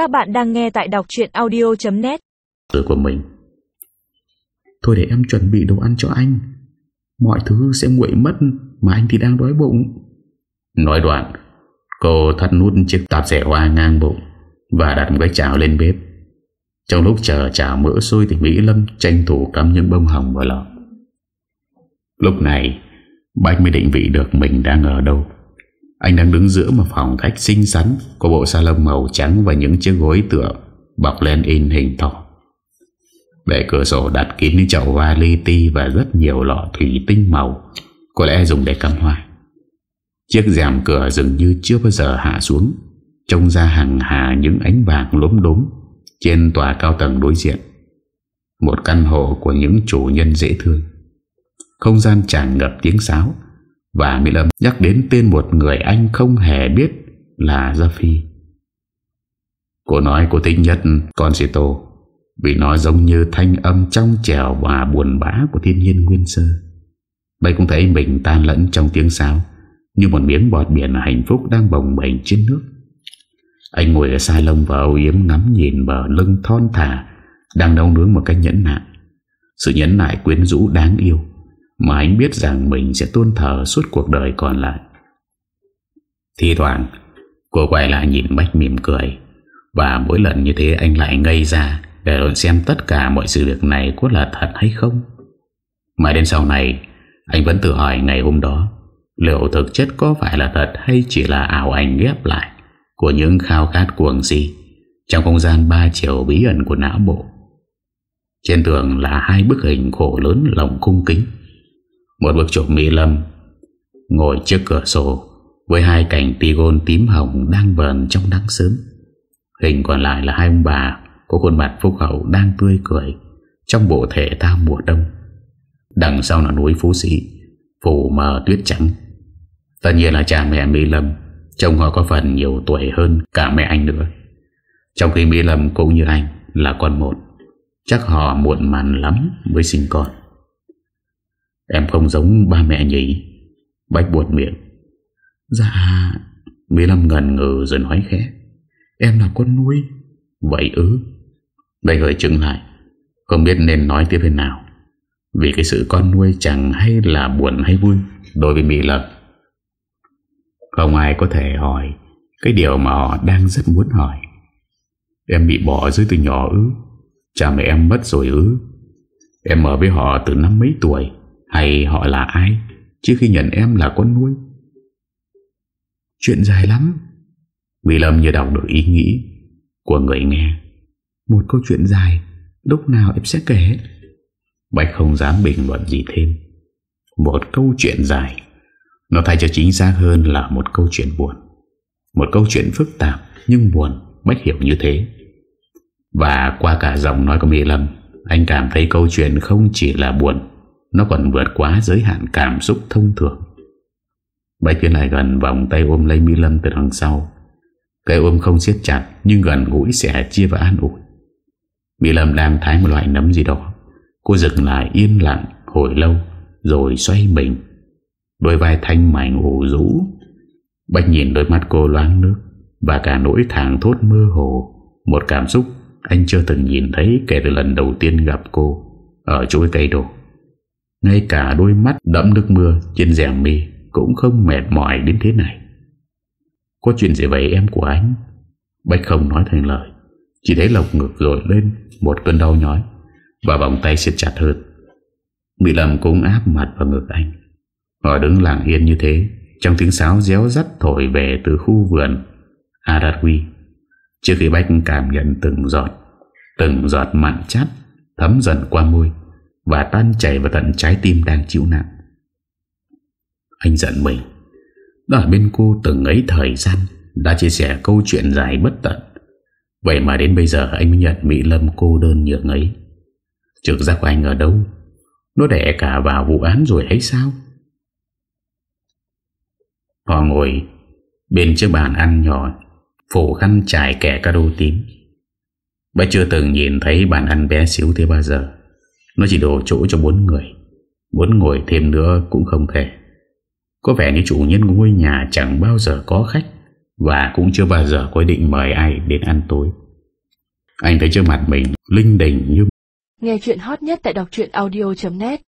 Các bạn đang nghe tại đọc chuyện audio.net Từ của mình. Thôi để em chuẩn bị đồ ăn cho anh. Mọi thứ sẽ nguội mất Mà anh thì đang đói bụng. Nói đoạn Cô thắt nút chiếc tạp rẻ hoa ngang bụng Và đặt một cái chảo lên bếp. Trong lúc chờ chảo mỡ sôi Thì Mỹ Lâm tranh thủ cắm những bông hồng vào lò. Lúc này Bách mới định vị được mình đang ở đâu anh đang đứng giữa một phòng khách xinh xắn, Có bộ salon màu trắng Và những chiếc gối tựa Bọc lên in hình thỏ Bệ cửa sổ đặt kín những chậu hoa li ti Và rất nhiều lọ thủy tinh màu, Có lẽ dùng để cắm hoa. Chiếc rèm cửa dường như chưa bao giờ hạ xuống, Trông ra hàng hà những ánh vàng lốm đốm Trên tòa cao tầng đối diện. Một căn hộ của những chủ nhân dễ thương. Không gian tràn ngập tiếng sáo và Mỹ Lâm nhắc đến tên một người anh không hề biết là Gia Phi Cô nói cô thích nhất Concito Vì nó giống như thanh âm trong trèo và buồn bã của thiên nhiên nguyên sơ. Bây cũng thấy mình tan lẫn trong tiếng sáo, Như một miếng bọt biển hạnh phúc đang bồng bềnh trên nước. Anh ngồi ở sai lông và âu yếm ngắm nhìn bờ lưng thon thả, Đang nấu nướng một cách nhẫn nại. Sự nhẫn nại quyến rũ đáng yêu. Mà anh biết rằng mình sẽ tôn thờ suốt cuộc đời còn lại. Thì thoảng, Cô quay lại nhìn Bách mỉm cười, Và mỗi lần như thế anh lại ngây ra Để rồi xem tất cả mọi sự việc này có là thật hay không. Mà đến sau này, Anh vẫn tự hỏi ngày hôm đó, Liệu thực chất có phải là thật Hay chỉ là ảo ảnh ghép lại Của những khao khát cuồng si Trong không gian ba chiều bí ẩn của não bộ. Trên tường là hai bức hình khổ lớn lồng cung kính. Một bức chụp Mỹ Lâm Ngồi trước cửa sổ Với hai cành tigon tím hồng Đang vờn trong nắng sớm. Hình còn lại là hai ông bà Có khuôn mặt phúc hậu đang tươi cười Trong bộ thể thao mùa đông. Đằng sau là núi Phú Sĩ, Phủ mờ tuyết trắng. Tất nhiên là cha mẹ Mỹ Lâm, Trông họ có phần nhiều tuổi hơn Cả mẹ anh nữa. Trong khi Mỹ Lâm cũng như anh Là con một, Chắc họ muộn màn lắm mới sinh con. Em không giống ba mẹ nhỉ Bách buột miệng. Dạ Mỹ Lâm ngần ngừ rồi nói khẽ. Em là con nuôi. Vậy ư? Đây hơi chứng lại. Không biết nên nói tiếp thế nào. Vì cái sự con nuôi chẳng hay là buồn hay vui, Đối với Mỹ Lâm Không ai có thể hỏi Cái điều mà họ đang rất muốn hỏi. Em bị bỏ dưới từ nhỏ ư? Cha mẹ em mất rồi ư? Em ở với họ từ năm mấy tuổi? Hay họ là ai? Trước khi nhận em là con nuôi. Chuyện dài lắm. Mỹ Lâm như đọc được ý nghĩ Của người nghe. Một câu chuyện dài, Lúc nào em sẽ kể Bạch không dám bình luận gì thêm. Một câu chuyện dài, Nó thay cho chính xác hơn là một câu chuyện buồn. Một câu chuyện phức tạp, Nhưng buồn, Bách hiểu như thế. Và qua cả giọng nói của Mỹ Lâm, Anh cảm thấy câu chuyện không chỉ là buồn nó còn vượt quá giới hạn cảm xúc thông thường. Bạch tiến lại gần vòng tay ôm lấy Mỹ Lâm từ đằng sau. Cái ôm không siết chặt, Nhưng gần gũi sẽ chia và an ủi. Mỹ Lâm đang thái một loại nấm gì đó. Cô dừng lại yên lặng, hồi lâu, Rồi xoay mình. Đôi vai thanh mảnh ủ rũ. Bạch nhìn đôi mắt cô loáng nước, Và cả nỗi thẳng thốt mơ hồ. Một cảm xúc Anh chưa từng nhìn thấy kể từ lần đầu tiên gặp cô, Ở chuỗi cây đồ ngay cả đôi mắt đẫm nước mưa Trên rèm mi Cũng không mệt mỏi đến thế này. Có chuyện gì vậy em của anh? Bách không nói thành lời. Chỉ thấy lộc ngực rồi lên Một cơn đau nhói Và vòng tay siết chặt hơn. Mỹ Lâm cũng áp mặt vào ngực anh. Họ đứng lặng yên như thế, Trong tiếng sáo réo rắt thổi về từ khu vườn Aratwi. Trước khi Bách cảm nhận từng giọt Từng giọt mặn chát Thấm dần qua môi và tan chảy vào tận trái tim đang chịu nặng Anh giận mình. Đã ở bên cô từng ấy thời gian Đã chia sẻ câu chuyện dài bất tận. Vậy mà đến bây giờ anh mới nhận Mỹ Lâm cô đơn nhường ấy. Trực giác của anh ở đâu? Nó đẻ cả vào vụ án rồi hay sao? Họ ngồi Bên chiếc bàn ăn nhỏ, Phủ khăn trải kẻ cà đô tím. Bà chưa từng nhìn thấy bàn ăn bé xíu thế bao giờ. Nó chỉ đổ chỗ cho bốn người. Muốn ngồi thêm nữa cũng không thể. Có vẻ như chủ nhân ngôi nhà chẳng bao giờ có khách Và cũng chưa bao giờ có định mời ai đến ăn tối. Anh thấy trước mặt mình linh đình như Nghe chuyện hot nhất tại đọc audio.net